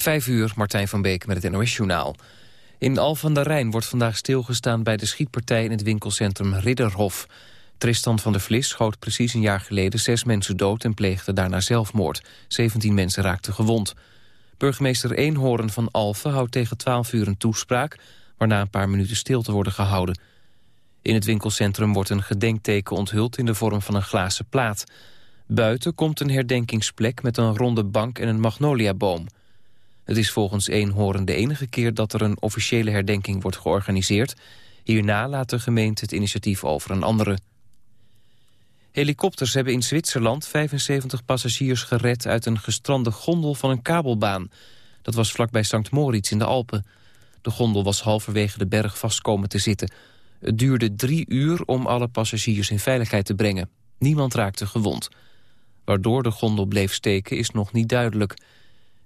Vijf uur, Martijn van Beek met het NOS-journaal. In Al van der Rijn wordt vandaag stilgestaan bij de schietpartij in het winkelcentrum Ridderhof. Tristan van der Vlis schoot precies een jaar geleden zes mensen dood en pleegde daarna zelfmoord. 17 mensen raakten gewond. Burgemeester Eenhoorn van Alphen houdt tegen 12 uur een toespraak... waarna een paar minuten stilte worden gehouden. In het winkelcentrum wordt een gedenkteken onthuld in de vorm van een glazen plaat. Buiten komt een herdenkingsplek met een ronde bank en een magnoliaboom. Het is volgens Eenhoorn de enige keer dat er een officiële herdenking wordt georganiseerd. Hierna laat de gemeente het initiatief over een andere. Helikopters hebben in Zwitserland 75 passagiers gered... uit een gestrande gondel van een kabelbaan. Dat was vlakbij St. Moritz in de Alpen. De gondel was halverwege de berg vast komen te zitten. Het duurde drie uur om alle passagiers in veiligheid te brengen. Niemand raakte gewond. Waardoor de gondel bleef steken is nog niet duidelijk.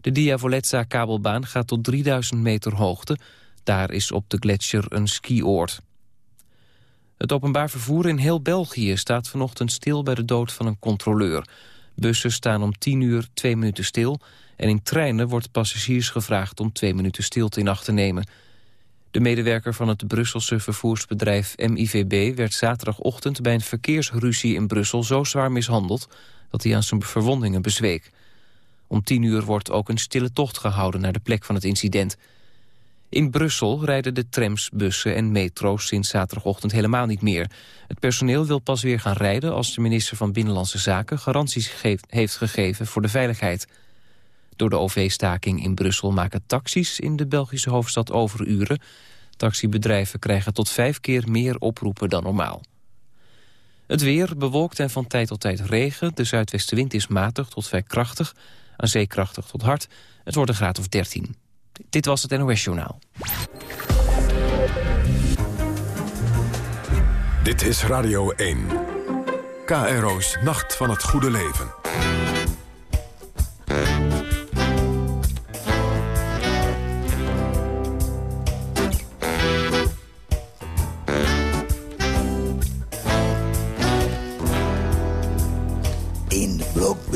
De Diavolezza-kabelbaan gaat tot 3000 meter hoogte. Daar is op de gletsjer een skioord. Het openbaar vervoer in heel België staat vanochtend stil bij de dood van een controleur. Bussen staan om 10 uur twee minuten stil... en in treinen wordt passagiers gevraagd om twee minuten stilte in acht te nemen. De medewerker van het Brusselse vervoersbedrijf MIVB... werd zaterdagochtend bij een verkeersruzie in Brussel zo zwaar mishandeld... dat hij aan zijn verwondingen bezweek. Om 10 uur wordt ook een stille tocht gehouden naar de plek van het incident... In Brussel rijden de trams, bussen en metro's sinds zaterdagochtend helemaal niet meer. Het personeel wil pas weer gaan rijden als de minister van Binnenlandse Zaken garanties heeft gegeven voor de veiligheid. Door de OV-staking in Brussel maken taxis in de Belgische hoofdstad overuren. Taxibedrijven krijgen tot vijf keer meer oproepen dan normaal. Het weer bewolkt en van tijd tot tijd regen. De zuidwestenwind is matig tot vrij krachtig. Aan zee krachtig tot hard. Het wordt een graad of 13. Dit was het NOS Journaal. Dit is Radio 1. KRO's Nacht van het Goede Leven.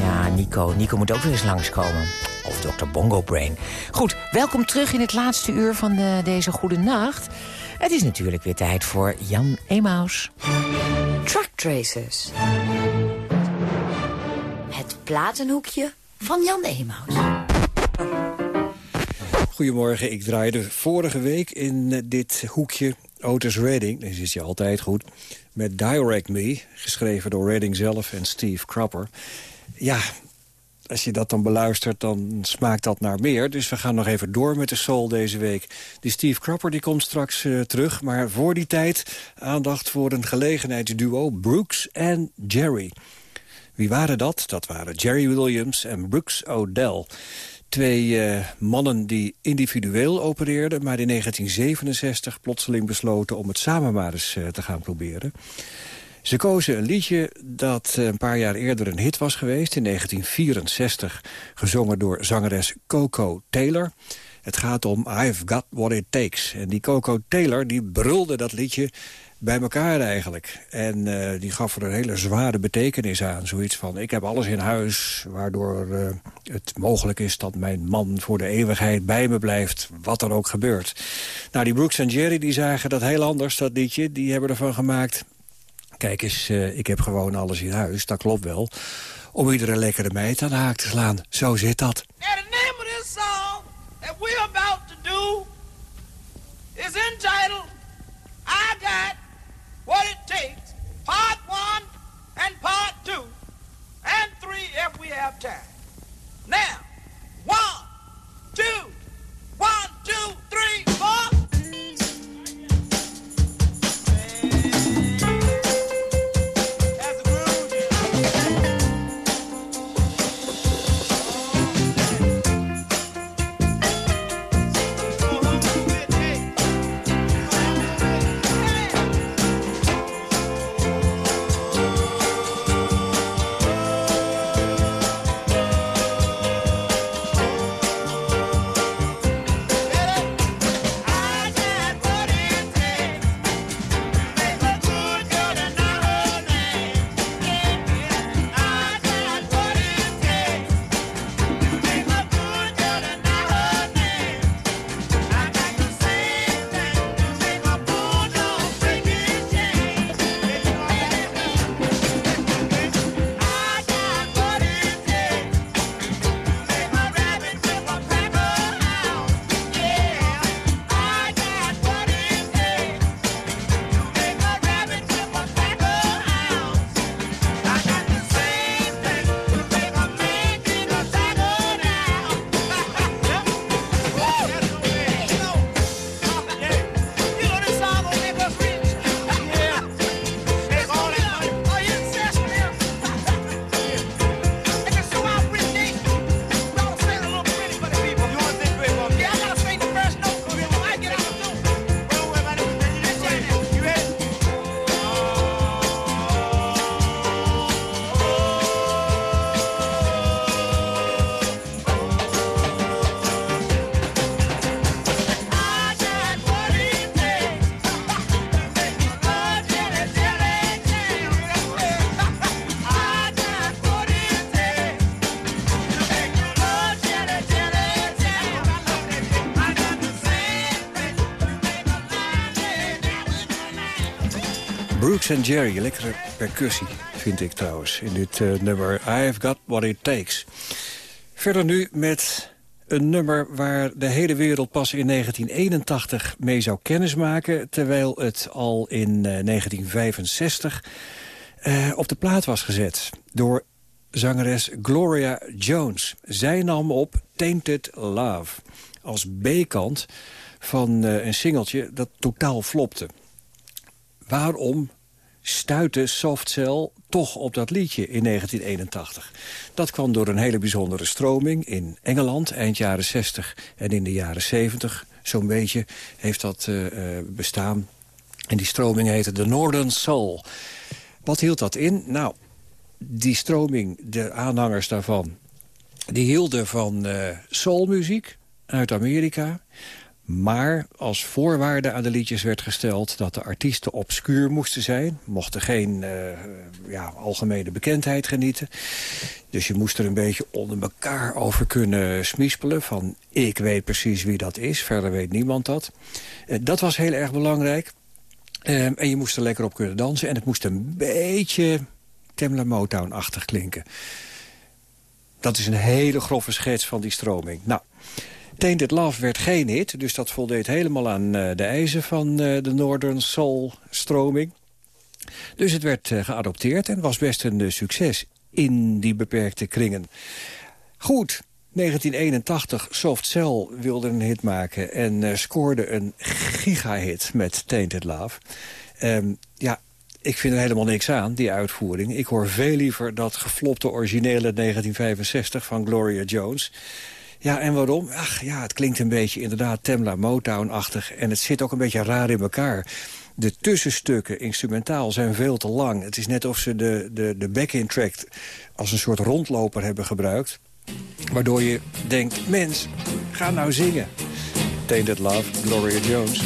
Ja, Nico. Nico moet ook weer eens langskomen. Of Dr. Bongo Brain. Goed, welkom terug in het laatste uur van de, deze goede nacht. Het is natuurlijk weer tijd voor Jan Emaus. Truck Tracers. Het platenhoekje van Jan Emaus. Goedemorgen, ik draaide vorige week in eh, dit hoekje Otis Redding, deze is je altijd goed... met Direct Me, geschreven door Redding zelf en Steve Cropper. Ja, als je dat dan beluistert, dan smaakt dat naar meer. Dus we gaan nog even door met de soul deze week. Die Steve Cropper die komt straks uh, terug. Maar voor die tijd aandacht voor een gelegenheidsduo Brooks en Jerry. Wie waren dat? Dat waren Jerry Williams en Brooks O'Dell. Twee uh, mannen die individueel opereerden... maar in 1967 plotseling besloten om het samen maar eens uh, te gaan proberen. Ze kozen een liedje dat een paar jaar eerder een hit was geweest... in 1964, gezongen door zangeres Coco Taylor. Het gaat om I've Got What It Takes. En die Coco Taylor die brulde dat liedje bij elkaar eigenlijk. En uh, die gaf er een hele zware betekenis aan. Zoiets van, ik heb alles in huis... waardoor uh, het mogelijk is dat mijn man voor de eeuwigheid bij me blijft... wat er ook gebeurt. Nou, die Brooks en Jerry die zagen dat heel anders, dat liedje. Die hebben ervan gemaakt... Kijk eens, uh, ik heb gewoon alles in huis, dat klopt wel. om iedere lekkere meid aan de haak te slaan. Zo zit dat. And the name of this song about to do is entitled I Got What It Takes, Part 1 and Part 2, and 3 if we have time. Now, one, two, one, two, three, four. And Jerry, lekkere percussie, vind ik trouwens, in dit eh, nummer I've Got What It Takes. Verder nu met een nummer waar de hele wereld pas in 1981 mee zou kennismaken... terwijl het al in eh, 1965 eh, op de plaat was gezet door zangeres Gloria Jones. Zij nam op Tainted Love als B-kant van eh, een singeltje dat totaal flopte. Waarom stuitte Softcell toch op dat liedje in 1981? Dat kwam door een hele bijzondere stroming in Engeland... eind jaren 60 en in de jaren 70, zo'n beetje, heeft dat eh, eh, bestaan. En die stroming heette de Northern Soul. Wat hield dat in? Nou, die stroming, de aanhangers daarvan... die hielden van eh, soulmuziek uit Amerika... Maar als voorwaarde aan de liedjes werd gesteld dat de artiesten obscuur moesten zijn. Mochten geen eh, ja, algemene bekendheid genieten. Dus je moest er een beetje onder elkaar over kunnen smispelen. Van ik weet precies wie dat is, verder weet niemand dat. Eh, dat was heel erg belangrijk. Ehm, en je moest er lekker op kunnen dansen. En het moest een beetje Tamla Motown-achtig klinken. Dat is een hele grove schets van die stroming. Nou, Tainted Love werd geen hit, dus dat voldeed helemaal aan uh, de eisen van uh, de Northern Soul stroming. Dus het werd uh, geadopteerd en was best een succes in die beperkte kringen. Goed, 1981, Soft Cell wilde een hit maken en scoorde een gigahit met Tainted Love. Um, ja, ik vind er helemaal niks aan, die uitvoering. Ik hoor veel liever dat geflopte originele 1965 van Gloria Jones... Ja, en waarom? Ach ja, het klinkt een beetje inderdaad Temla Motown-achtig. En het zit ook een beetje raar in elkaar. De tussenstukken, instrumentaal, zijn veel te lang. Het is net of ze de, de, de back-in track als een soort rondloper hebben gebruikt. Waardoor je denkt, mens, ga nou zingen. Tainted Love, Gloria Jones.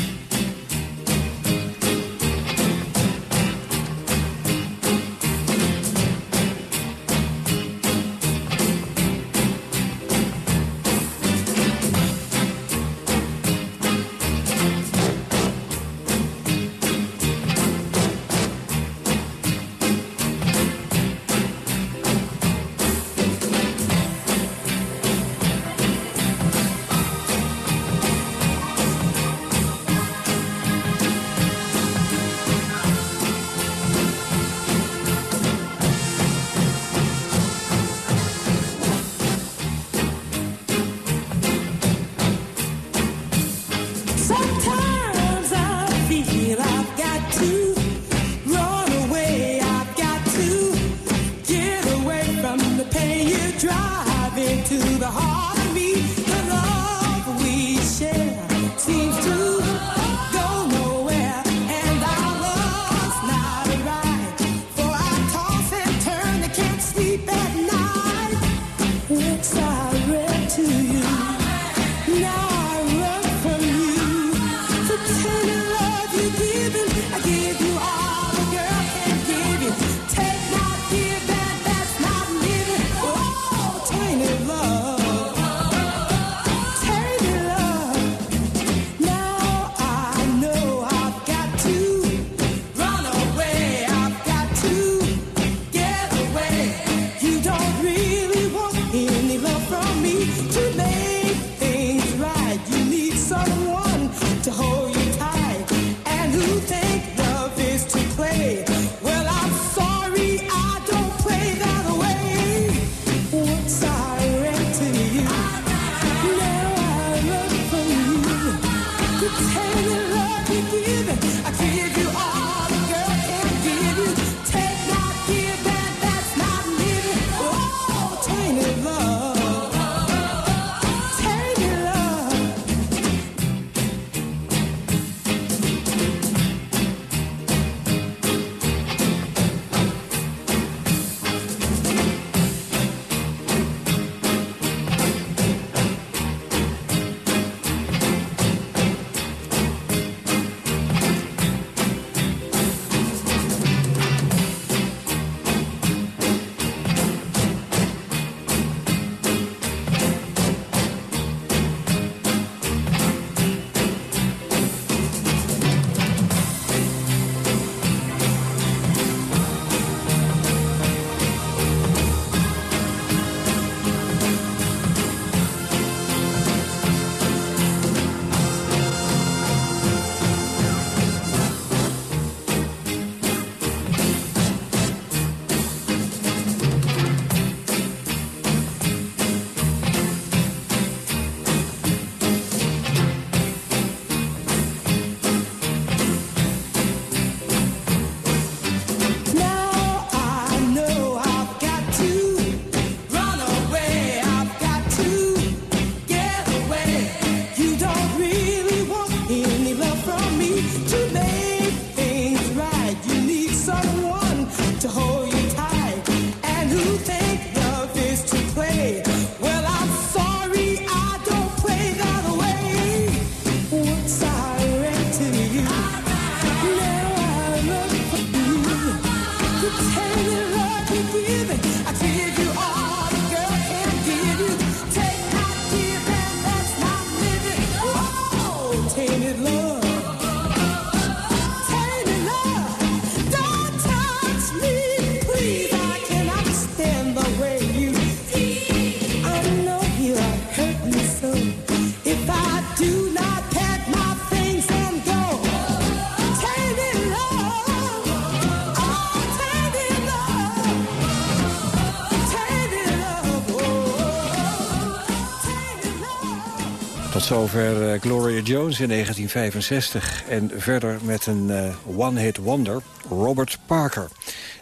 Gloria Jones in 1965. En verder met een uh, one-hit wonder, Robert Parker.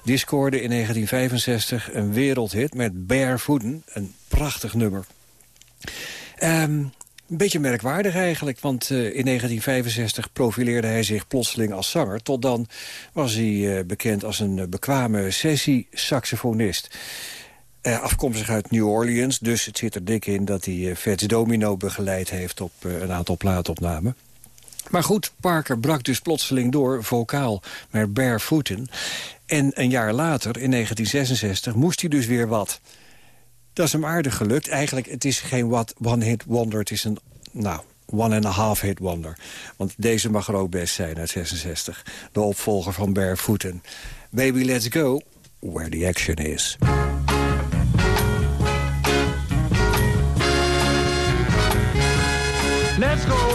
Die scoorde in 1965 een wereldhit met Barefooten. Een prachtig nummer. Um, een beetje merkwaardig eigenlijk, want uh, in 1965 profileerde hij zich plotseling als zanger. Tot dan was hij bekend als een bekwame sessie-saxofonist. Uh, afkomstig uit New Orleans, dus het zit er dik in... dat hij uh, Fats Domino begeleid heeft op uh, een aantal plaatopnamen. Maar goed, Parker brak dus plotseling door, vocaal, met barefooten. En een jaar later, in 1966, moest hij dus weer wat. Dat is hem aardig gelukt. Eigenlijk, het is geen one-hit wonder, het is een, nou, one and a half hit wonder. Want deze mag er ook best zijn uit 66. De opvolger van Barefooten. Baby, let's go, where the action is.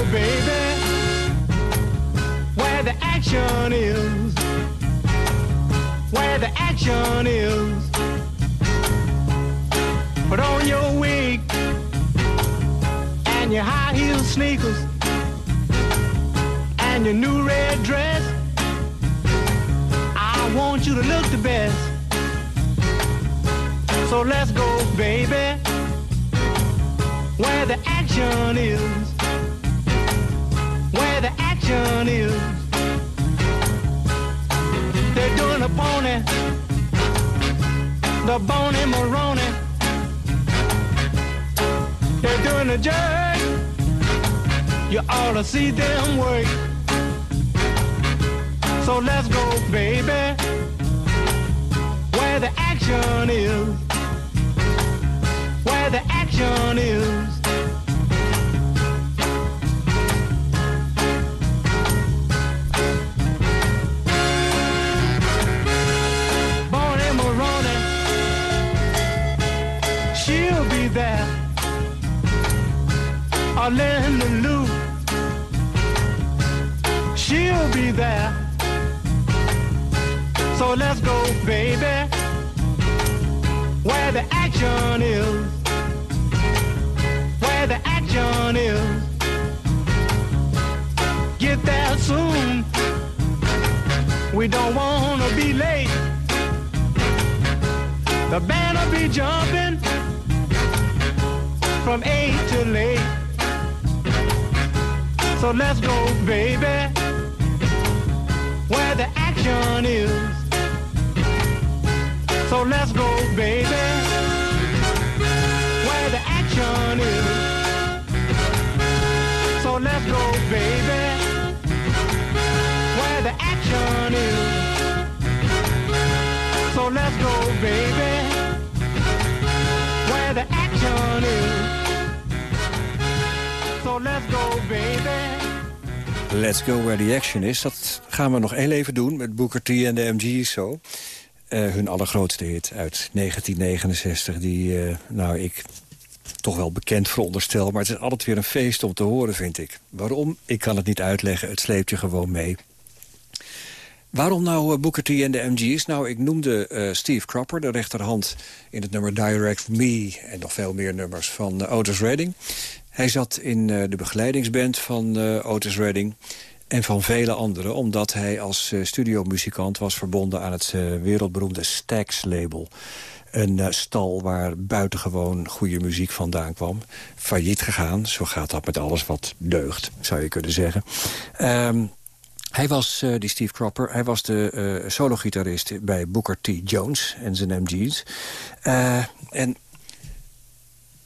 Oh, baby, where the action is. Where the action is. Put on your wig and your high heel sneakers and your new red dress. I want you to look the best. So let's go, baby, where the action is action is. They're doing a pony, the bony Maroney. in the jerk. You ought to see them work. So let's go, baby. Where the action is. Where the action is. Orlando Lou, she'll be there. So let's go, baby, where the action is. Where the action is. Get there soon. We don't wanna be late. The band will be jumping from eight to late. So let's go, baby, where the action is. So let's go, baby, where the action is. So let's go, baby, where the action is. So let's go, baby, where the action is. Let's go, baby. Let's Go Where the Action is. Dat gaan we nog heel even doen met Booker T en de MG's zo. Eh, hun allergrootste hit uit 1969, die eh, nou, ik toch wel bekend veronderstel... maar het is altijd weer een feest om te horen, vind ik. Waarom? Ik kan het niet uitleggen, het sleept je gewoon mee. Waarom nou uh, Booker T en de MG's? Nou, ik noemde eh, Steve Cropper, de rechterhand in het nummer Direct Me... en nog veel meer nummers van uh, Otis Redding. Hij zat in de begeleidingsband van Otis Redding en van vele anderen... omdat hij als studiomuzikant was verbonden aan het wereldberoemde Stax-label. Een stal waar buitengewoon goede muziek vandaan kwam. Failliet gegaan, zo gaat dat met alles wat deugt, zou je kunnen zeggen. Um, hij was, die Steve Cropper, hij was de uh, solo-gitarist bij Booker T. Jones en zijn MG's. En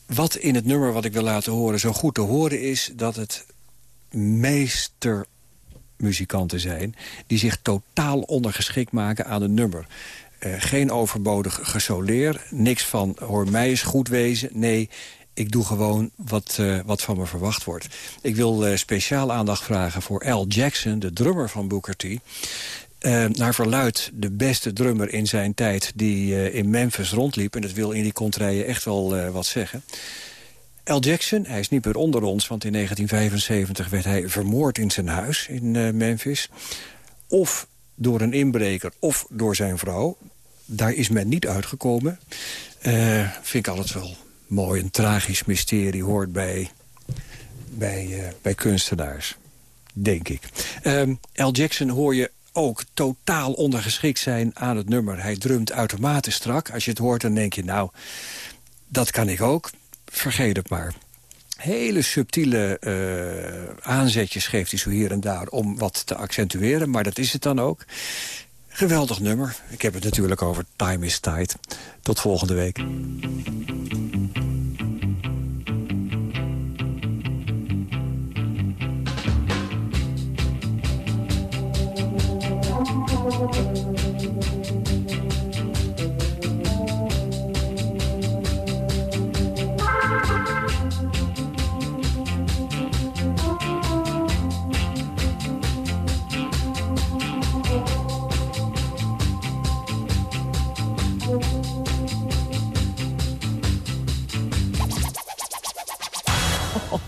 wat in het nummer wat ik wil laten horen zo goed te horen is... dat het meestermuzikanten zijn... die zich totaal ondergeschikt maken aan een nummer. geen overbodig gesoleer, niks van hoor mij eens goed wezen. Nee, ik doe gewoon wat, uh, wat van me verwacht wordt. Ik wil uh, speciaal aandacht vragen voor Al Jackson, de drummer van Booker T. Uh, naar verluid de beste drummer in zijn tijd die in Memphis rondliep. En dat wil in die contraien echt wel wat zeggen. Al Jackson, hij is niet meer onder ons, want in 1975 werd hij vermoord in zijn huis in Memphis. Of door een inbreker of door zijn vrouw. Daar is men niet uitgekomen. vind ik altijd wel mooi, een tragisch mysterie hoort bij, bij, bij kunstenaars. Denk ik. Um, L. Jackson hoor je ook totaal ondergeschikt zijn aan het nummer. Hij drumt uitermate strak. Als je het hoort, dan denk je, nou, dat kan ik ook. Vergeet het maar. Hele subtiele uh, aanzetjes geeft hij zo hier en daar om wat te accentueren. Maar dat is het dan ook. Geweldig nummer. Ik heb het natuurlijk over Time is Tide. Tot volgende week. Thank you.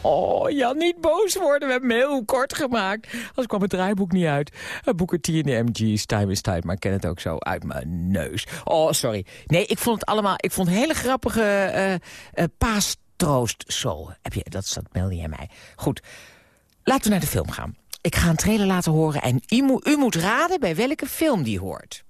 Oh, Jan, niet boos worden. We hebben hem heel kort gemaakt. Als kwam het draaiboek niet uit. Booker T en de MG's, Time is Time. Maar ik ken het ook zo uit mijn neus. Oh, sorry. Nee, ik vond het allemaal... Ik vond hele grappige uh, uh, paastroost zo. Heb je, dat, dat meldde jij mij. Goed, laten we naar de film gaan. Ik ga een trailer laten horen en u moet raden bij welke film die hoort.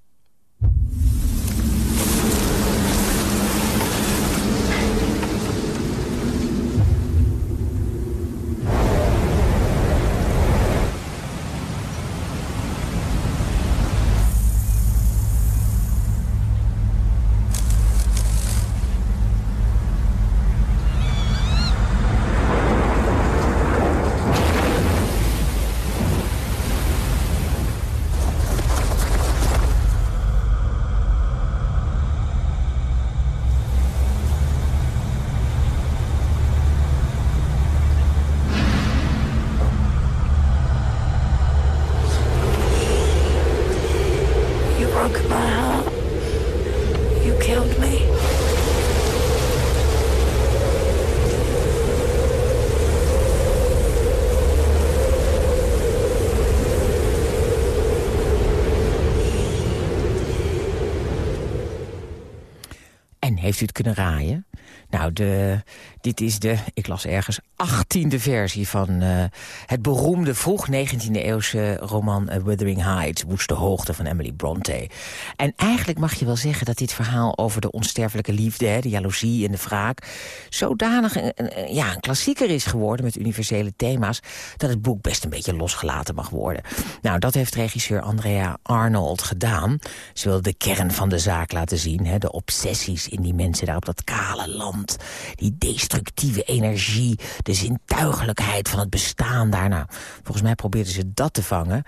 Heeft u het kunnen raaien? Nou, de, dit is de, ik las ergens, achttiende versie van uh, het beroemde vroeg 19e eeuwse roman uh, Wuthering Heights, Woeste Hoogte van Emily Bronte. En eigenlijk mag je wel zeggen dat dit verhaal over de onsterfelijke liefde, hè, de jaloezie en de wraak, zodanig een, ja, een klassieker is geworden met universele thema's, dat het boek best een beetje losgelaten mag worden. Nou, dat heeft regisseur Andrea Arnold gedaan. Ze wil de kern van de zaak laten zien, hè, de obsessies in die mensen daar op dat kale land, die destructieve energie, de zintuigelijkheid van het bestaan daarna. volgens mij probeerden ze dat te vangen.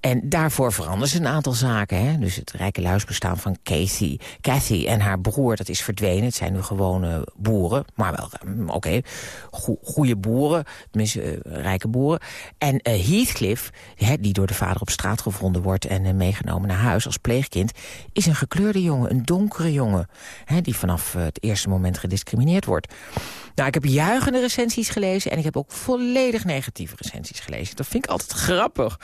En daarvoor veranderen ze een aantal zaken. Hè? Dus het rijke luisbestaan van Cathy, Cathy en haar broer, dat is verdwenen. Het zijn nu gewone boeren, maar wel, mm, oké, goede boeren, tenminste uh, rijke boeren. En uh, Heathcliff, die door de vader op straat gevonden wordt en uh, meegenomen naar huis als pleegkind, is een gekleurde jongen, een donkere jongen, hè, die vanaf het eerste moment gediscrimineerd wordt. Nou, ik heb juichende recensies gelezen en ik heb ook volledig negatieve recensies gelezen. Dat vind ik altijd grappig.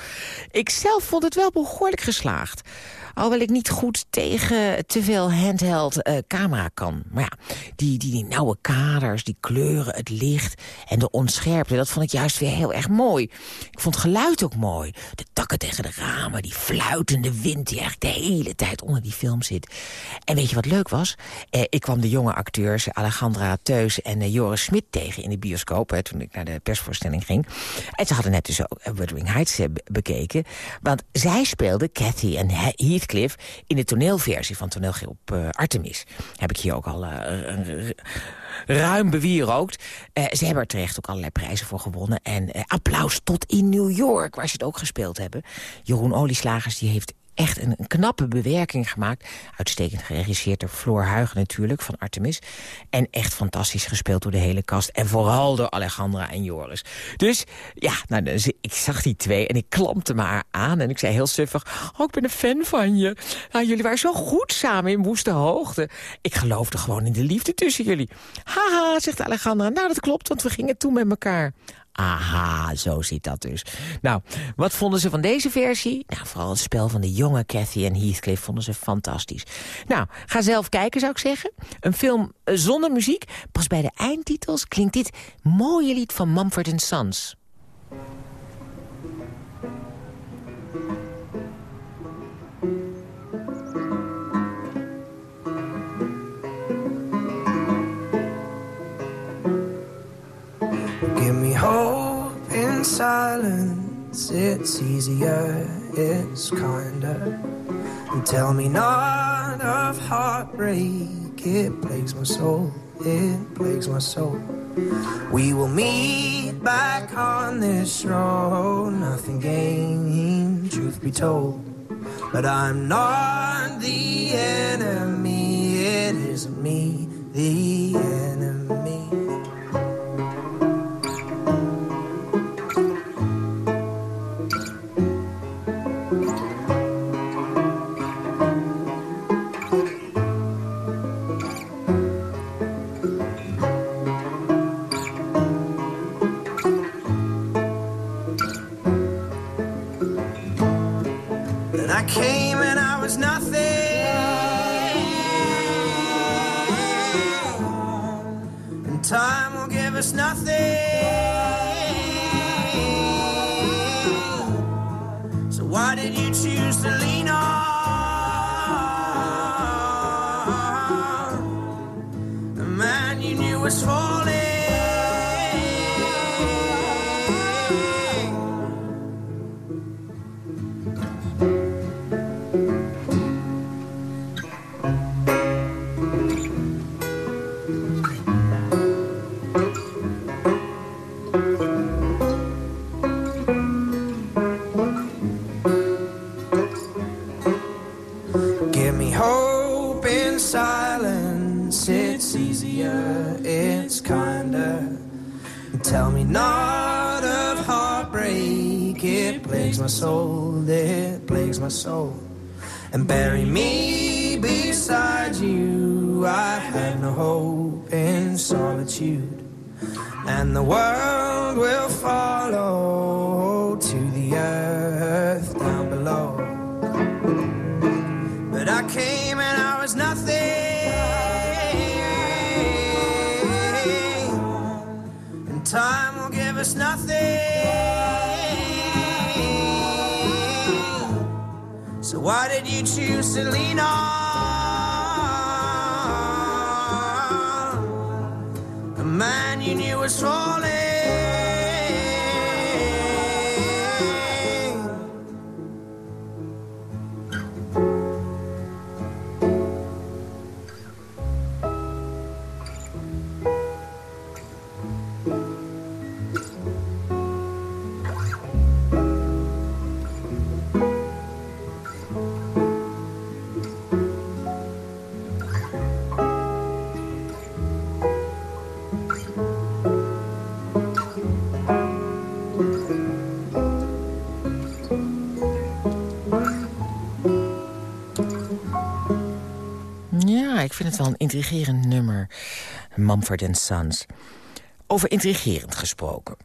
Ik zelf vond het wel behoorlijk geslaagd. Alhoewel ik niet goed tegen te veel handheld uh, camera kan. Maar ja, die, die, die nauwe kaders, die kleuren, het licht en de onscherpte... dat vond ik juist weer heel erg mooi. Ik vond geluid ook mooi. De takken tegen de ramen, die fluitende wind... die eigenlijk de hele tijd onder die film zit. En weet je wat leuk was? Eh, ik kwam de jonge acteurs Alejandra Teus en uh, Joris Smit tegen in de bioscoop... Hè, toen ik naar de persvoorstelling ging. En ze hadden net dus ook Wuthering Heights bekeken. Want zij speelden Cathy en Heath Cliff in de toneelversie van toneelgroep uh, Artemis. Heb ik hier ook al uh, ruim bewierookt. Uh, ze hebben er terecht ook allerlei prijzen voor gewonnen. En applaus tot in New York, waar ze het ook gespeeld hebben. Jeroen Olieslagers die heeft echt een, knappe bewerking gemaakt. Uitstekend geregisseerd door Floor Huigen natuurlijk, van Artemis. En echt fantastisch gespeeld door de hele cast. En vooral door Alejandra en Joris. Dus ja, nou, dus ik zag die twee en ik klampte me haar aan. En ik zei heel suffig, oh, ik ben een fan van je. Nou, jullie waren zo goed samen in Woeste Hoogte. Ik geloofde gewoon in de liefde tussen jullie. Haha, zegt Alejandra. Nou, dat klopt, want we gingen toen met elkaar. Aha, zo zit dat dus. Nou, wat vonden ze van deze versie? Nou, vooral het spel van de jonge Cathy en Heathcliff vonden ze fantastisch. Nou, ga zelf kijken zou ik zeggen. Een film eh, zonder muziek. Pas bij de eindtitels klinkt dit mooie lied van Mumford Sons. Hope in silence, it's easier, it's kinder. And tell me not of heartbreak, it plagues my soul, it plagues my soul. We will meet back on this road, nothing gained, truth be told. But I'm not the enemy, it isn't me, the enemy. Soul, it plagues my soul. And bury me beside you, I have no hope in solitude. And the world will follow why did you choose to lean on a man you knew was falling? Ik vind het wel een intrigerend nummer. Mumford Sons. Over intrigerend gesproken.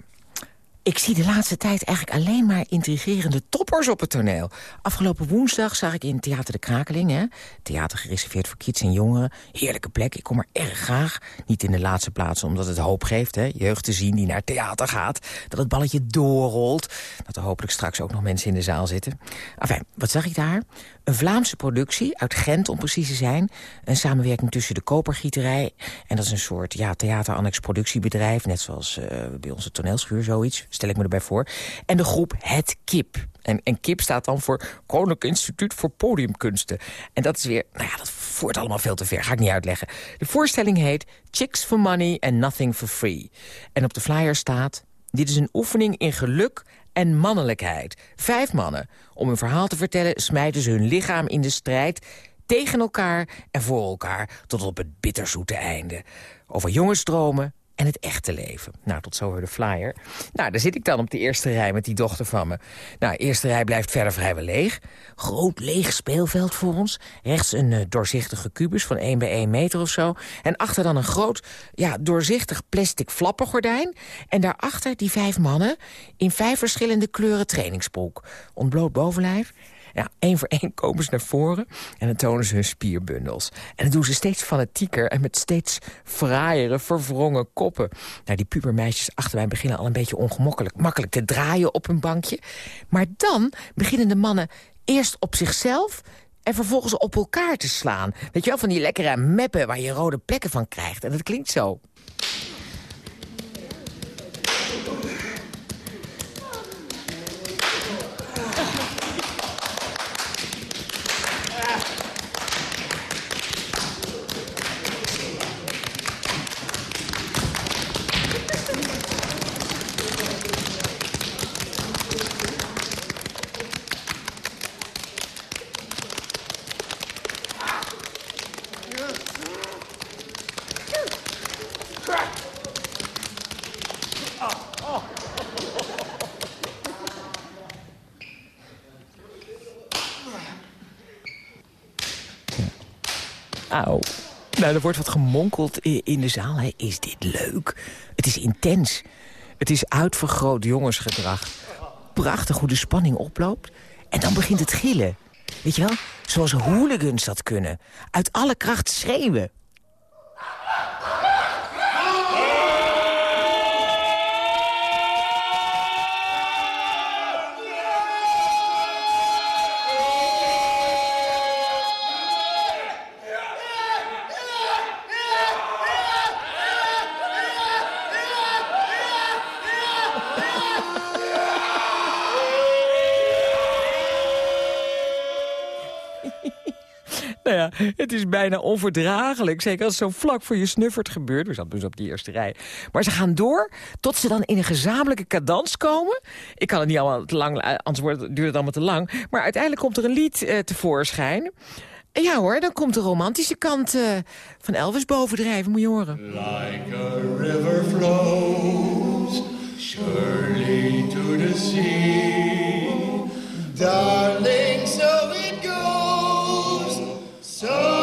Ik zie de laatste tijd eigenlijk alleen maar intrigerende toppers op het toneel. Afgelopen woensdag zag ik in Theater de Krakeling... Hè, theater gereserveerd voor kids en jongeren. Heerlijke plek, ik kom er erg graag. Niet in de laatste plaats omdat het hoop geeft, hè, jeugd te zien die naar theater gaat. Dat het balletje doorrolt. Dat er hopelijk straks ook nog mensen in de zaal zitten. Enfin, wat zag ik daar? Een Vlaamse productie, uit Gent om precies te zijn. Een samenwerking tussen de Kopergieterij... en dat is een soort ja, theaterannex productiebedrijf... net zoals uh, bij onze toneelschuur, zoiets, stel ik me erbij voor. En de groep Het Kip. En, en KIP staat dan voor Koninklijk Instituut voor Podiumkunsten. En dat is weer, nou ja, dat voert allemaal veel te ver. Ga ik niet uitleggen. De voorstelling heet Chicks for Money and Nothing for Free. En op de flyer staat... Dit is een oefening in geluk en mannelijkheid. Vijf mannen. Om een verhaal te vertellen smijten ze hun lichaam in de strijd... tegen elkaar en voor elkaar tot op het bitterzoete einde. Over jongensdromen en het echte leven. Nou, tot zover de flyer. Nou, daar zit ik dan op de eerste rij met die dochter van me. Nou, eerste rij blijft verder vrijwel leeg. Groot leeg speelveld voor ons. Rechts een uh, doorzichtige kubus van 1 bij 1 meter of zo. En achter dan een groot, ja, doorzichtig plastic flappengordijn. En daarachter die vijf mannen in vijf verschillende kleuren trainingsbroek. Ontbloot bovenlijf ja, één voor één komen ze naar voren en dan tonen ze hun spierbundels. En dat doen ze steeds fanatieker en met steeds fraaiere, verwrongen koppen. Nou, die pubermeisjes achter mij beginnen al een beetje ongemakkelijk makkelijk te draaien op hun bankje. Maar dan beginnen de mannen eerst op zichzelf en vervolgens op elkaar te slaan. Weet je wel, van die lekkere meppen waar je rode plekken van krijgt. En dat klinkt zo. Auw. Nou, er wordt wat gemonkeld in de zaal. Is dit leuk? Het is intens. Het is uitvergroot jongensgedrag. Prachtig hoe de spanning oploopt. En dan begint het gillen. Weet je wel? Zoals hooligans dat kunnen. Uit alle kracht schreeuwen. Nou ja, het is bijna onverdraaglijk. Zeker als het zo vlak voor je snuffert gebeurt. We zaten dus op die eerste rij. Maar ze gaan door tot ze dan in een gezamenlijke cadans komen. Ik kan het niet allemaal te lang, anders wordt, duurt het allemaal te lang. Maar uiteindelijk komt er een lied uh, tevoorschijn. En ja hoor, dan komt de romantische kant uh, van Elvis bovendrijven, moet je horen. Like a river flows surely to the sea. Darling. So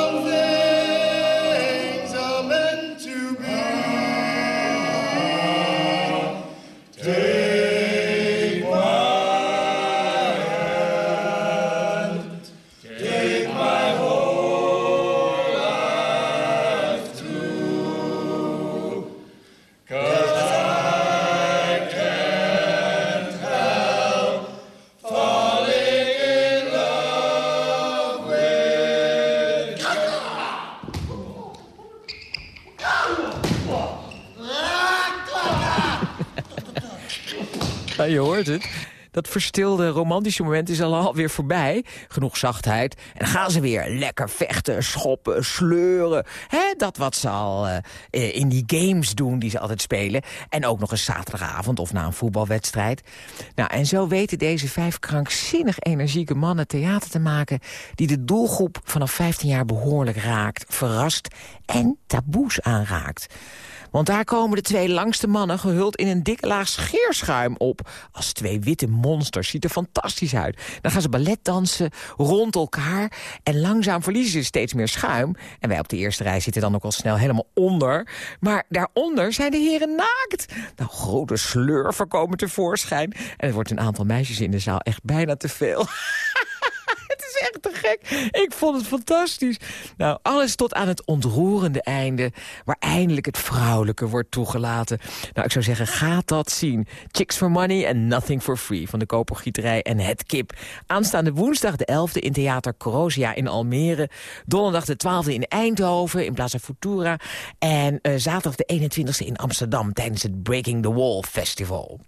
je hoort het. Dat verstilde romantische moment is al alweer voorbij. Genoeg zachtheid. En dan gaan ze weer lekker vechten, schoppen, sleuren. Dat wat ze al uh, in die games doen die ze altijd spelen. En ook nog een zaterdagavond of na een voetbalwedstrijd. Nou, en zo weten deze vijf krankzinnig energieke mannen theater te maken... die de doelgroep vanaf 15 jaar behoorlijk raakt, verrast en taboes aanraakt. Want daar komen de twee langste mannen gehuld in een dikke laag scheerschuim op. Als twee witte monsters. Ziet er fantastisch uit. Dan gaan ze ballet dansen rond elkaar. En langzaam verliezen ze steeds meer schuim. En wij op de eerste rij zitten dan ook al snel helemaal onder. Maar daaronder zijn de heren naakt. Nou, grote slurven komen tevoorschijn. En er wordt een aantal meisjes in de zaal echt bijna te veel. echt te gek. Ik vond het fantastisch. Nou, alles tot aan het ontroerende einde... waar eindelijk het vrouwelijke wordt toegelaten. Nou, ik zou zeggen, ga dat zien. Chicks for Money and Nothing for Free... van de Kopergieterij en Het Kip. Aanstaande woensdag de 11e in Theater Corosia in Almere. Donderdag de 12e in Eindhoven in Plaza Futura. En uh, zaterdag de 21e in Amsterdam... tijdens het Breaking the Wall Festival.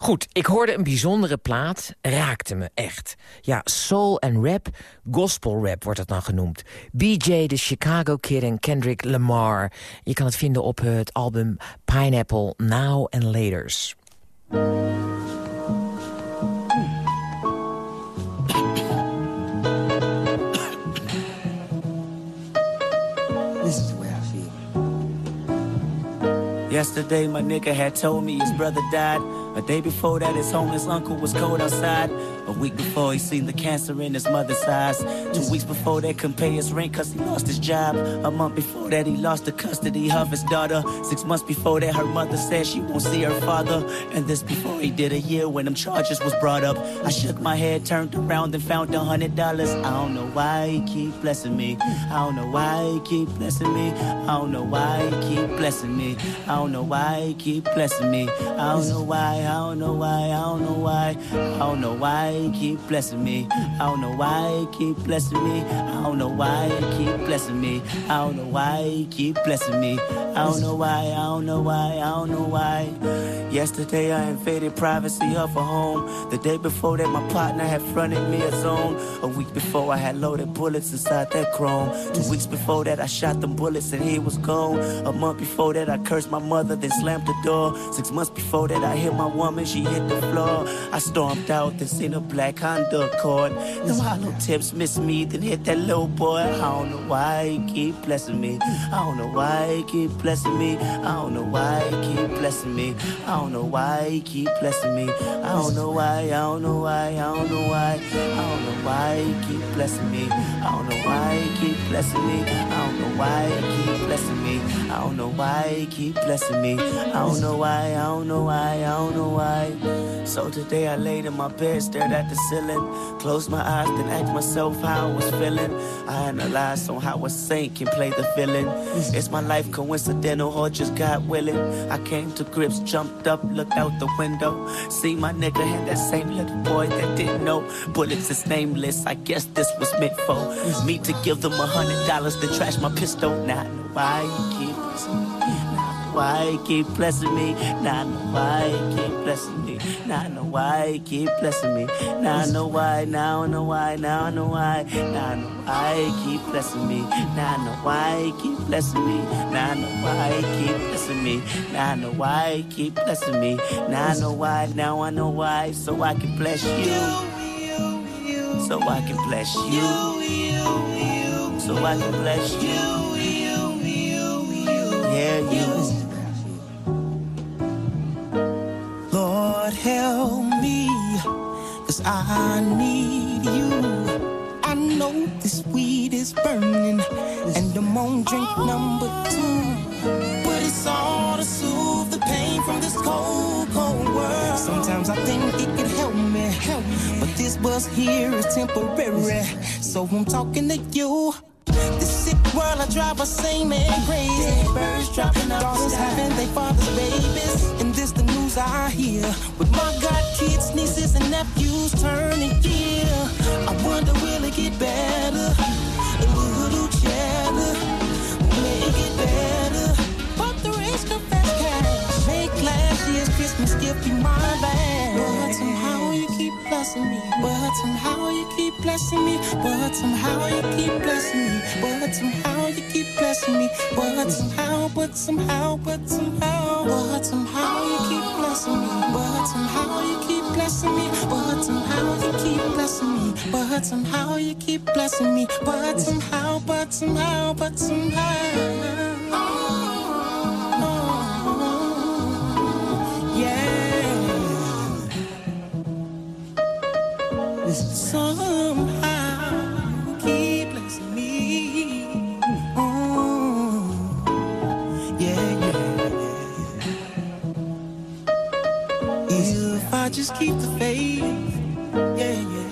Goed, ik hoorde een bijzondere plaat, raakte me echt. Ja, soul en rap, gospel rap wordt het dan genoemd. BJ, de Chicago Kid en Kendrick Lamar. Je kan het vinden op het album Pineapple Now and Laters. Is. Yesterday my nigga had told me his brother died A day before that, his homeless uncle was cold outside. A week before, he seen the cancer in his mother's eyes. Two weeks before they couldn't pay his rent cause he lost his job. A month before that, he lost the custody of his daughter. Six months before that, her mother said she won't see her father. And this before he did a year when them charges was brought up. I shook my head, turned around and found a hundred dollars. I don't know why he keep blessing me. I don't know why he keep blessing me. I don't know why he keep blessing me. I don't know why he keep blessing me. I don't know why. I don't know why, I don't know why. I don't know why he keep blessing me. I don't know why he keep blessing me. I don't know why he keep blessing me. I don't know why he keep blessing me. I don't know why, I don't know why, I don't know why. Yesterday I invaded privacy of a home. The day before that my partner had fronted me a zone. A week before I had loaded bullets inside that chrome. Two weeks before that I shot them bullets and he was gone. A month before that I cursed my mother then slammed the door. Six months before that I hit my woman, she hit the floor. I stormed out then seen a black Honda Accord. Them hollow tips miss me then hit that little boy. I don't know why he keep blessing me. I don't know why he keep blessing me. I don't know why he keep blessing me. I don't know why he keep blessing me. I don't know why, I don't know why, I don't know why. I don't know why he keep blessing me. I don't know why he keep blessing me. I don't know why he keep blessing me. I don't know why he keep blessing me. I don't know why, I don't know why, I don't know why. So today I laid in my bed, stared at the ceiling, closed my eyes, then asked myself how I was feeling. I analyzed on how a saint can play the villain. Is my life coincidental or just God willing? I came to grips, jumped up, looked out the window. See my nigga had that same little boy that didn't know. Bullets is nameless, I guess this was meant for me to give them a hundred dollars to trash my pistol. Now why you keep blessing why you keep blessing me. Now I know why you keep blessing me. Now I know why you keep blessing me. Now I know why, now I know why, now I know why. Now I know why you keep blessing me. Now I know why you keep blessing me. Now I know why you keep blessing me. Now I know why you keep blessing me. Now I know why, now I know why, so I can bless you. So I can bless you. So I can bless you. Yeah, you. Help me, cause I need you. I know this weed is burning, and I'm on drink number two. But it's all to soothe the pain from this cold, cold world. Sometimes I think it could help me, but this buzz here is temporary. So I'm talking to you. This world I drive insane and crazy. Birds dropping out Daughters having their father's babies. And this the news I hear. With my god kids, nieces, and nephews turning year. I wonder will it get better? A little cheddar will make it better. But the of fast cash make last year's Christmas gift be blessing me. But somehow you keep blessing me. But somehow you keep blessing me. But somehow you keep blessing me. But somehow, but somehow, but somehow, but somehow you keep blessing me. But somehow you keep blessing me. But somehow you keep blessing me. But somehow you keep blessing me. But somehow, but somehow, but somehow. Somehow you keep blessing me. Oh, yeah, yeah. If I just keep the faith, yeah, yeah.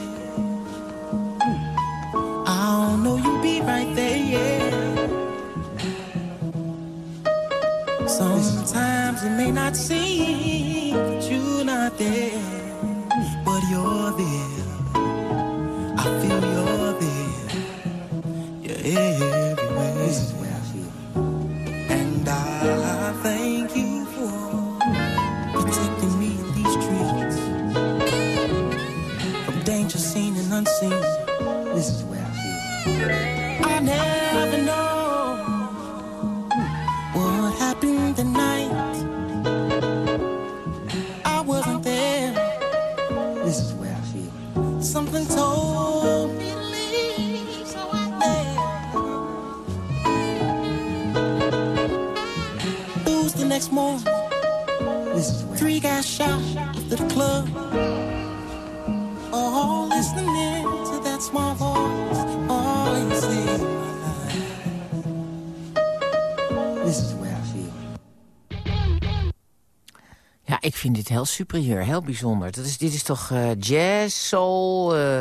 Superieur, heel bijzonder. Dat is, dit is toch uh, jazz, soul, uh,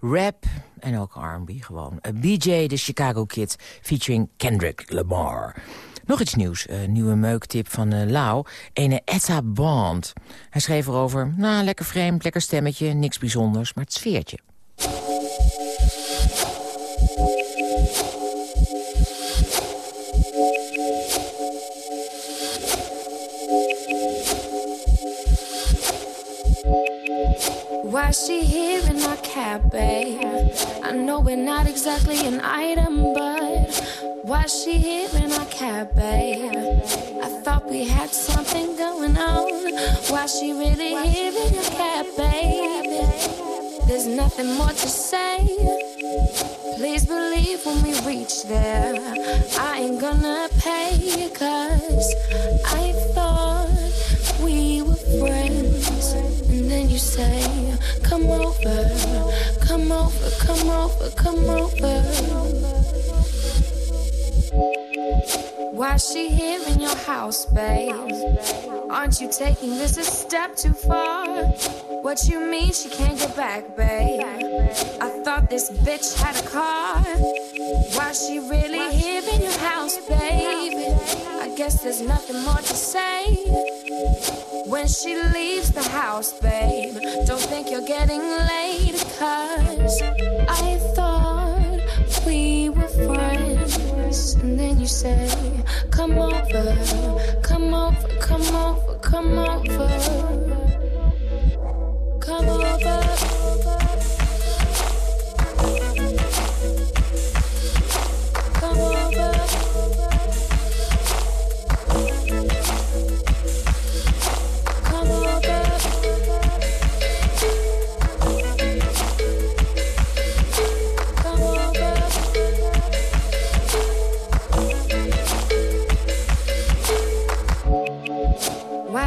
rap en ook R&B gewoon. Uh, BJ, de Chicago Kid, featuring Kendrick Lamar. Nog iets nieuws, een nieuwe meuktip van uh, Lau, ene Etta Bond. Hij schreef erover, nou, lekker vreemd, lekker stemmetje, niks bijzonders, maar het sfeertje. Why she here in our cafe? I know we're not exactly an item, but why she here in our cafe? I thought we had something going on. Why she really here in your cafe? There's nothing more to say. Please believe when we reach there, I ain't gonna pay, cause I thought we were friends. And you say, Come over, come over, come over, come over. Why she here in your house, babe? Aren't you taking this a step too far? What you mean she can't get back, babe? I thought this bitch had a car. Why she really here in your house, babe? Guess there's nothing more to say. When she leaves the house, babe, don't think you're getting late, cause I thought we were friends. And then you say, Come over, come over, come over, come over, come over.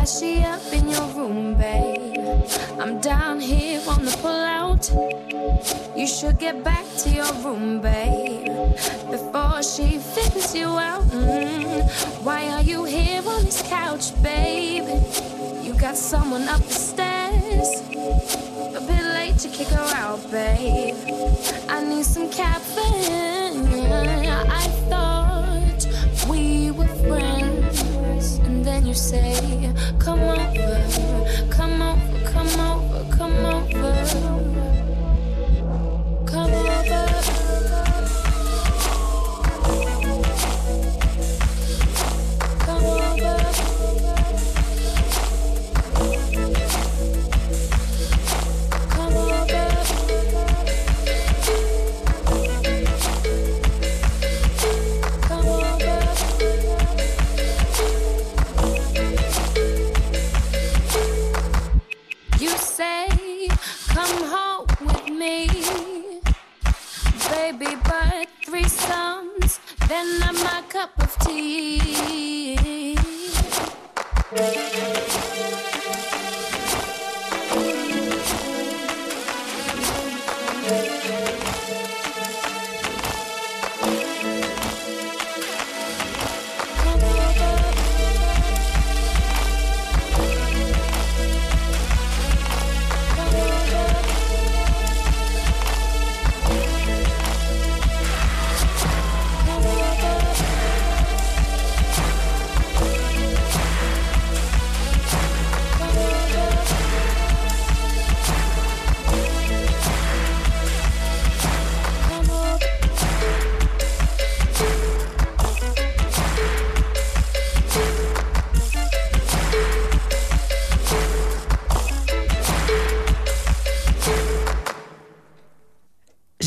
She up in your room, babe? I'm down here on the pullout. You should get back to your room, babe, before she figures you out. Mm. Why are you here on this couch, babe? You got someone up the stairs. A bit late to kick her out, babe. I need some caffeine. I thought we were friends, you say come over, come over, come over, come over.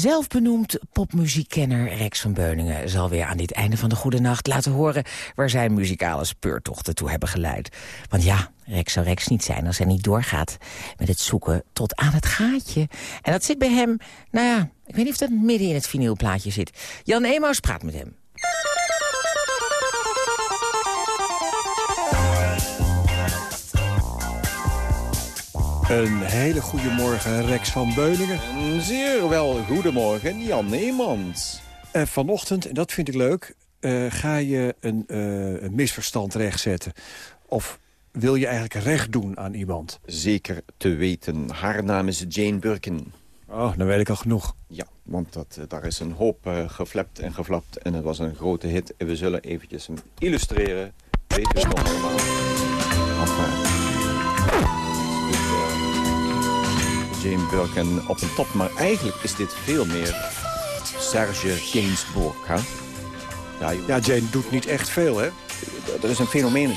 Zelfbenoemd popmuziekkenner Rex van Beuningen zal weer aan dit einde van de Goede Nacht laten horen waar zijn muzikale speurtochten toe hebben geleid. Want ja, Rex zou Rex niet zijn als hij niet doorgaat met het zoeken tot aan het gaatje. En dat zit bij hem, nou ja, ik weet niet of dat midden in het vinylplaatje zit. Jan Emaus praat met hem. Een hele goede morgen, Rex van Beuningen. Een zeer wel goedemorgen, Jan Neemans. Uh, vanochtend, en dat vind ik leuk, uh, ga je een, uh, een, misverstand rechtzetten. Of wil je eigenlijk recht doen aan iemand? Zeker te weten. Haar naam is Jane Birkin. Oh, dan weet ik al genoeg. Ja, want dat, daar is een hoop geflapt en geflapt. En het was een grote hit. En we zullen eventjes hem illustreren. Weet het nog allemaal? Jane Birkin op een top. Maar eigenlijk is dit veel meer Serge Gainsbourg. Hè? Ja, ja, Jane doet niet echt veel, hè? Er is een fenomeen, uh,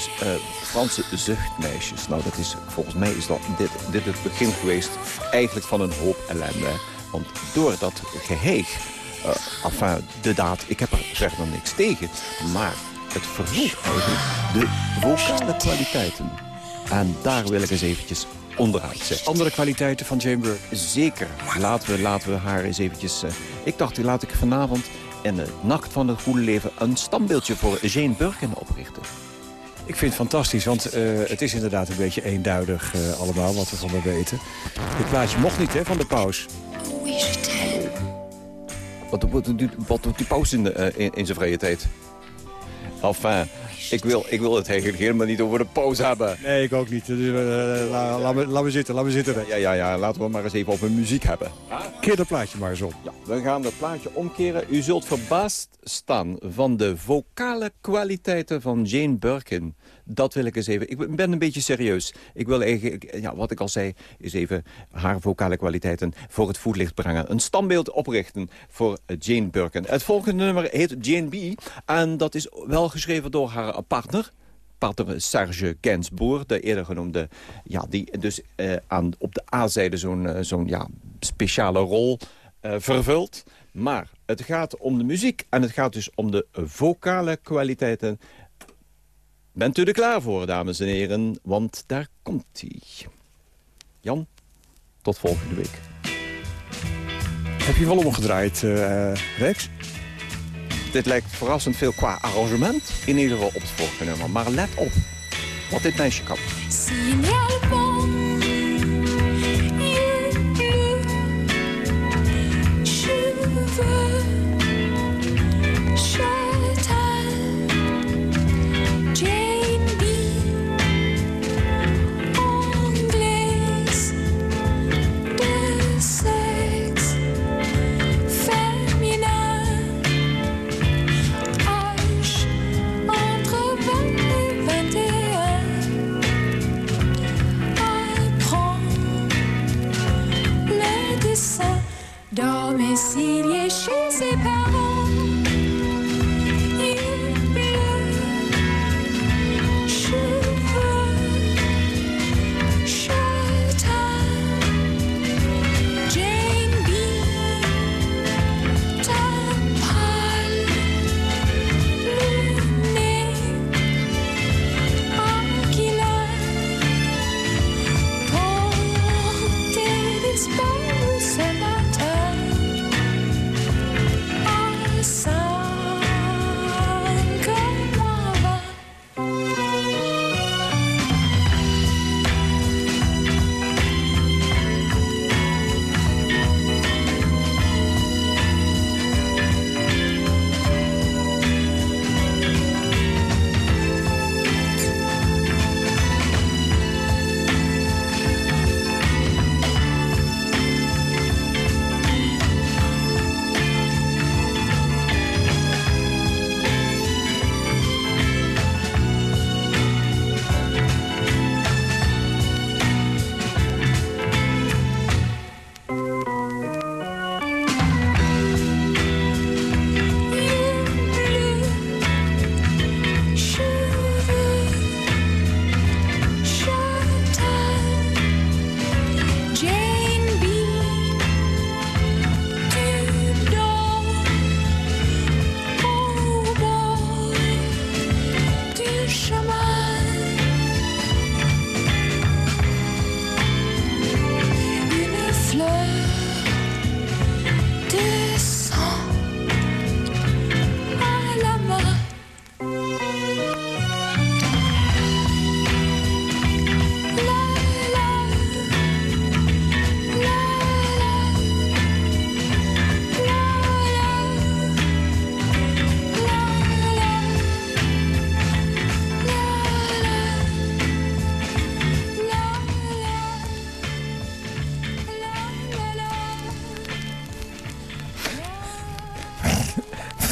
Franse zuchtmeisjes. Nou, dat is, volgens mij is dat dit, dit het begin geweest eigenlijk van een hoop ellende. Want door dat geheeg, uh, enfin, de daad, ik heb er verder niks tegen. Maar het verhoegt eigenlijk de vocale kwaliteiten. En daar wil ik eens eventjes Andere kwaliteiten van Jane Burke? Zeker. Laten we, laten we haar eens eventjes... Uh, ik dacht, laat ik vanavond in de Nacht van het Goede Leven... een standbeeldje voor Jane Birkin oprichten. Ik vind het fantastisch, want uh, het is inderdaad een beetje eenduidig uh, allemaal wat we van haar weten. Dit plaatje mocht niet, hè, van de paus. Wat, wat, wat, wat doet die paus in, de, in, in zijn vrije tijd? Enfin, ik wil, ik wil het helemaal niet over de pauze hebben. Nee, ik ook niet. Dus, uh, la, la, me, laat me zitten, laat me zitten. Ja, ja, ja, laten we maar eens even over muziek hebben. Keer dat plaatje maar eens om. Ja, we gaan dat plaatje omkeren. U zult verbaasd staan van de vocale kwaliteiten van Jane Birkin. Dat wil ik eens even... Ik ben een beetje serieus. Ik wil eigenlijk, ja, wat ik al zei, is even haar vocale kwaliteiten voor het voetlicht brengen. Een standbeeld oprichten voor Jane Birkin. Het volgende nummer heet Jane B. En dat is wel geschreven door haar partner partner Serge Gainsbourg, de eerder genoemde... Ja, die dus eh, aan, op de A-zijde zo'n uh, zo'n ja, speciale rol uh, vervult. Maar het gaat om de muziek en het gaat dus om de vocale kwaliteiten Bent u er klaar voor, dames en heren? Want daar komt hij. Jan, tot volgende week. Heb je wel omgedraaid, uh, Rex? Dit lijkt verrassend veel qua arrangement. In ieder geval op het vorige nummer. Maar let op wat dit meisje kan.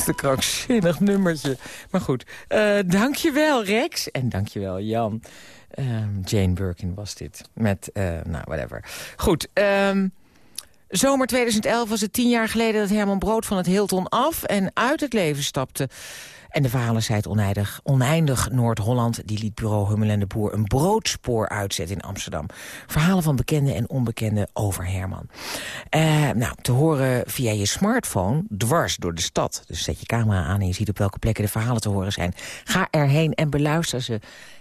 Echt een krankzinnig nummertje. Maar goed, uh, dankjewel Rex. En dankjewel Jan. Um, Jane Birkin was dit. Met, uh, nou, whatever. Goed, um, Zomer 2011 was het tien jaar geleden dat Herman Brood van het Hilton af en uit het leven stapte. En de verhalensheid oneindig, oneindig Noord-Holland... die liet bureau Hummel en de Boer een broodspoor uitzetten in Amsterdam. Verhalen van bekende en onbekende over Herman. Uh, nou, te horen via je smartphone, dwars door de stad. Dus zet je camera aan en je ziet op welke plekken de verhalen te horen zijn. Ga erheen en beluister ze.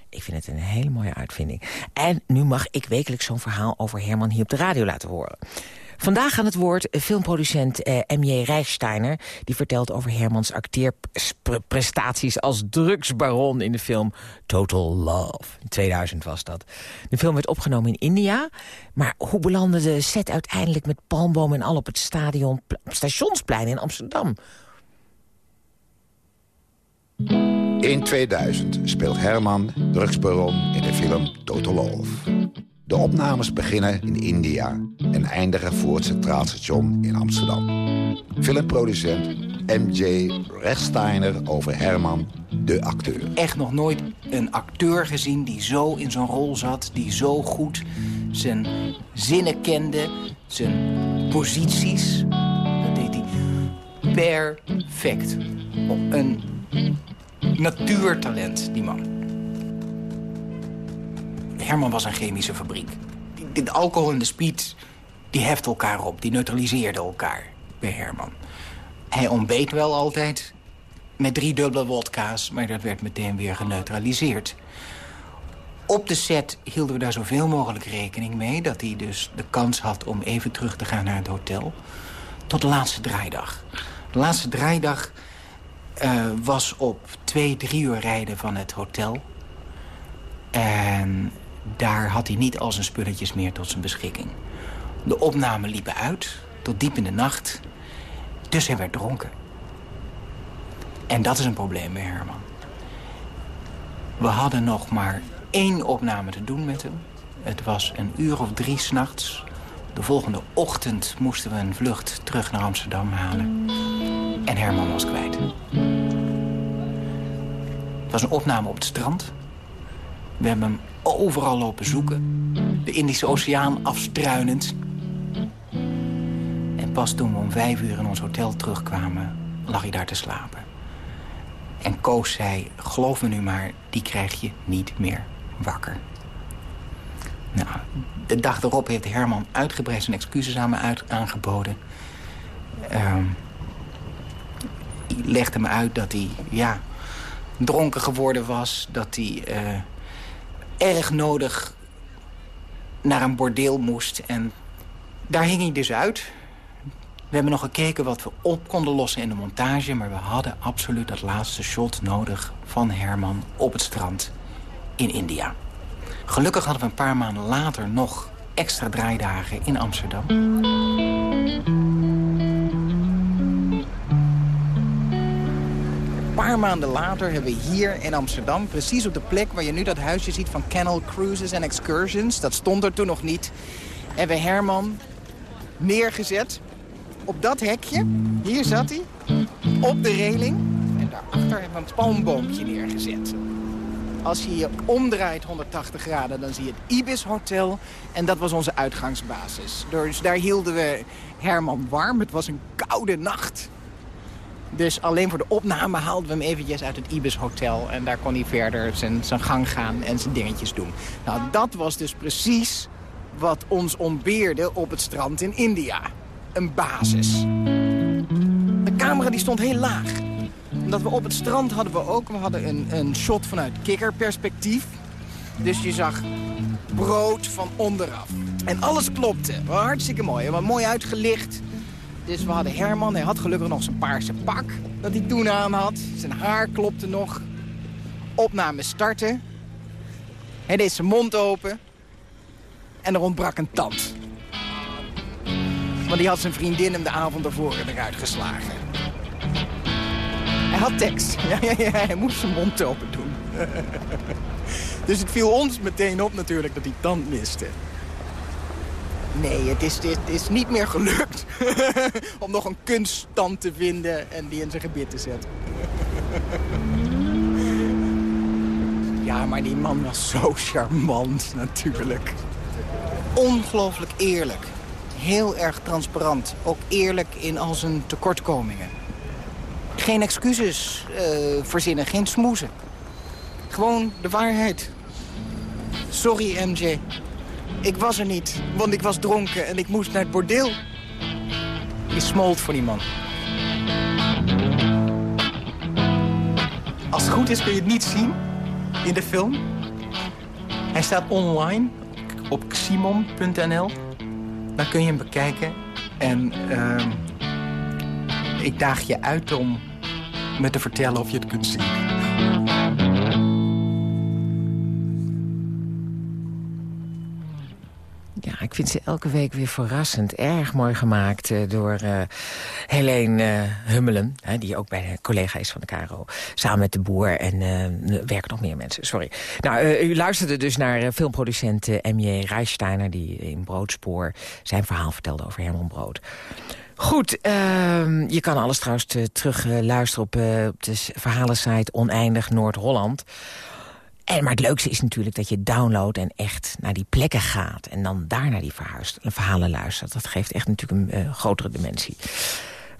Ik vind het een hele mooie uitvinding. En nu mag ik wekelijks zo'n verhaal over Herman hier op de radio laten horen. Vandaag aan het woord filmproducent eh, M.J. Reichsteiner. Die vertelt over Hermans acteerprestaties als drugsbaron in de film Total Love. In 2000 was dat. De film werd opgenomen in India. Maar hoe belandde de set uiteindelijk met palmboom en al op het stadion, stationsplein in Amsterdam? In 2000 speelt Herman drugsbaron in de film Total Love. De opnames beginnen in India en eindigen voor het Centraal Station in Amsterdam. Filmproducent M.J. Rechsteiner over Herman, de acteur. Echt nog nooit een acteur gezien die zo in zo'n rol zat... die zo goed zijn zinnen kende, zijn posities. Dat deed hij perfect. Een natuurtalent, die man. Herman was een chemische fabriek. De alcohol en de speed, die heft elkaar op. Die neutraliseerden elkaar bij Herman. Hij ontbeet wel altijd met drie dubbele wodka's... maar dat werd meteen weer geneutraliseerd. Op de set hielden we daar zoveel mogelijk rekening mee... dat hij dus de kans had om even terug te gaan naar het hotel. Tot de laatste draaidag. De laatste draaidag uh, was op twee, drie uur rijden van het hotel. En daar had hij niet al zijn spulletjes meer tot zijn beschikking. De opnamen liepen uit, tot diep in de nacht. Dus hij werd dronken. En dat is een probleem bij Herman. We hadden nog maar één opname te doen met hem. Het was een uur of drie s'nachts. De volgende ochtend moesten we een vlucht terug naar Amsterdam halen. En Herman was kwijt. Het was een opname op het strand. We hebben hem overal lopen zoeken. De Indische Oceaan afstruinend. En pas toen we om vijf uur in ons hotel terugkwamen, lag hij daar te slapen. En Koos zei, geloof me nu maar, die krijg je niet meer wakker. Nou, de dag erop heeft Herman uitgebreid zijn excuses aan me uit, aangeboden. Um, legde me uit dat hij, ja, dronken geworden was. Dat hij uh, erg nodig naar een bordeel moest. En daar hing hij dus uit. We hebben nog gekeken wat we op konden lossen in de montage... maar we hadden absoluut dat laatste shot nodig van Herman op het strand in India. Gelukkig hadden we een paar maanden later nog extra draaidagen in Amsterdam. Paar maanden later hebben we hier in Amsterdam... precies op de plek waar je nu dat huisje ziet van Kennel Cruises and Excursions... dat stond er toen nog niet... hebben we Herman neergezet op dat hekje. Hier zat hij, op de reling. En daarachter hebben we een palmboompje neergezet. Als je je omdraait 180 graden, dan zie je het Ibis Hotel. En dat was onze uitgangsbasis. Dus daar hielden we Herman warm. Het was een koude nacht. Dus alleen voor de opname haalden we hem eventjes uit het Ibis Hotel. En daar kon hij verder zijn, zijn gang gaan en zijn dingetjes doen. Nou, dat was dus precies wat ons ontbeerde op het strand in India. Een basis. De camera die stond heel laag. Omdat we op het strand hadden we ook we hadden een, een shot vanuit kikkerperspectief. Dus je zag brood van onderaf. En alles klopte. Hartstikke mooi. We mooi uitgelicht. Dus we hadden Herman, hij had gelukkig nog zijn paarse pak dat hij toen aan had. Zijn haar klopte nog. Opname starten. Hij deed zijn mond open. En er ontbrak een tand. Want die had zijn vriendin hem de avond ervoor eruit geslagen. Hij had tekst. Ja, ja, ja, hij moest zijn mond open doen. dus het viel ons meteen op natuurlijk dat hij tand miste. Nee, het is, het is niet meer gelukt om nog een kunststand te vinden en die in zijn gebit te zetten. Ja, maar die man was zo charmant natuurlijk. Ongelooflijk eerlijk. Heel erg transparant. Ook eerlijk in al zijn tekortkomingen. Geen excuses uh, verzinnen, geen smoezen. Gewoon de waarheid. Sorry, MJ. Ik was er niet, want ik was dronken en ik moest naar het bordeel. Je smolt voor die man. Als het goed is kun je het niet zien in de film. Hij staat online op ximon.nl. Dan kun je hem bekijken. En uh, ik daag je uit om me te vertellen of je het kunt zien. Ik vind ze elke week weer verrassend. Erg mooi gemaakt uh, door uh, Helene uh, Hummelen. Die ook bij de collega is van de KRO. Samen met de boer en er werken nog meer mensen. Sorry. Nou, u luisterde dus naar filmproducent M.J. Rijsteiner... die in Broodspoor zijn verhaal vertelde over Herman Brood. Goed, uh, je kan alles trouwens terug luisteren op, op de verhalensite Oneindig Noord-Holland. En, maar het leukste is natuurlijk dat je downloadt en echt naar die plekken gaat. En dan daar naar die verhalen luistert. Dat geeft echt natuurlijk een uh, grotere dimensie.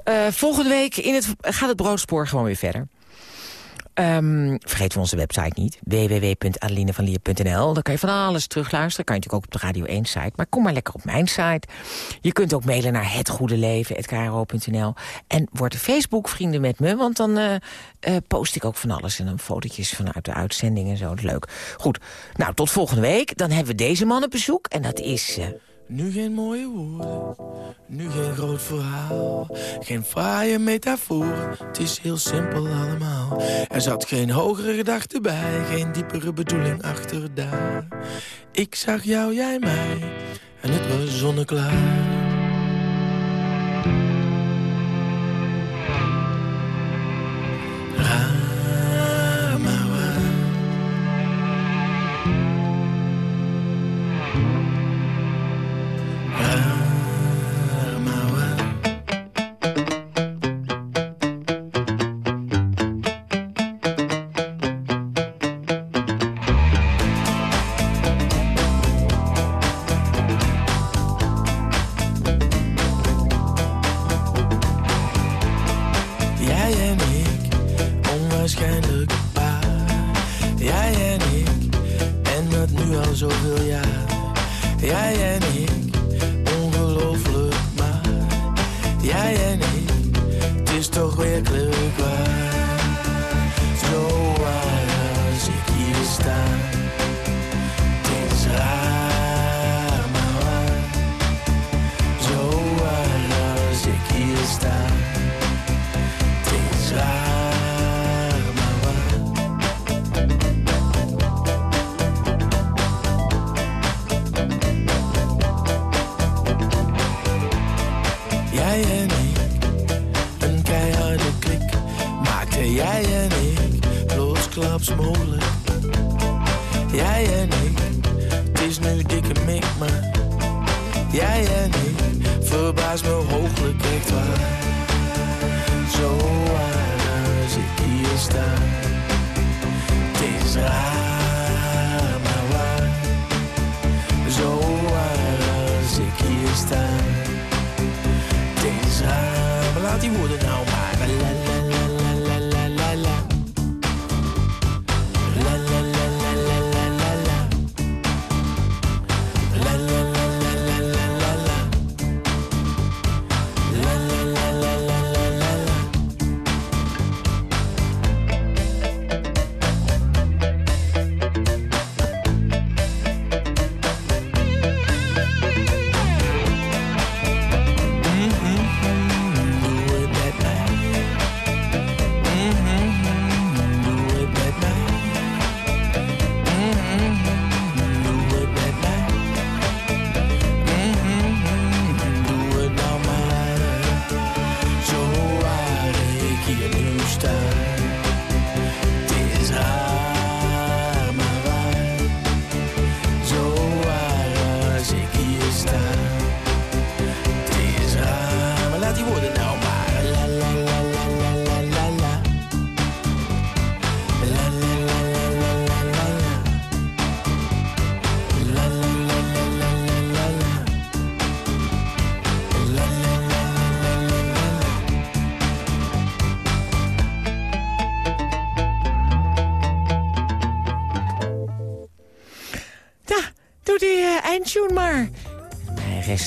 Uh, volgende week in het, gaat het broodspoor gewoon weer verder. Um, vergeet onze website niet, www.adelinevanlier.nl. Daar kan je van alles terugluisteren. Kan je natuurlijk ook op de Radio 1 site. Maar kom maar lekker op mijn site. Je kunt ook mailen naar hetgoedeleven.kro.nl. En word Facebook vrienden met me, want dan uh, uh, post ik ook van alles. En dan fotootjes vanuit de uitzending en zo. Leuk. Goed, nou tot volgende week. Dan hebben we deze man op bezoek. En dat is... Uh, nu geen mooie woorden, nu geen groot verhaal. Geen fraaie metafoor, het is heel simpel allemaal. Er zat geen hogere gedachte bij, geen diepere bedoeling achter daar. Ik zag jou, jij mij, en het was zonneklaar. Raar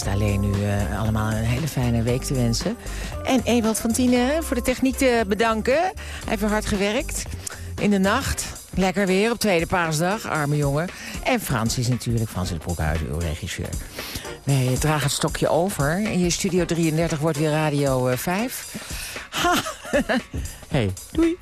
alleen nu uh, allemaal een hele fijne week te wensen. En Ewald van Tienen voor de techniek te bedanken. Hij heeft weer hard gewerkt. In de nacht. Lekker weer op tweede paasdag, arme jongen. En Frans is natuurlijk Frans het Broekhuizen, uw regisseur. Wij dragen het stokje over. En je Studio 33 wordt weer Radio uh, 5. Ha! hey, doei.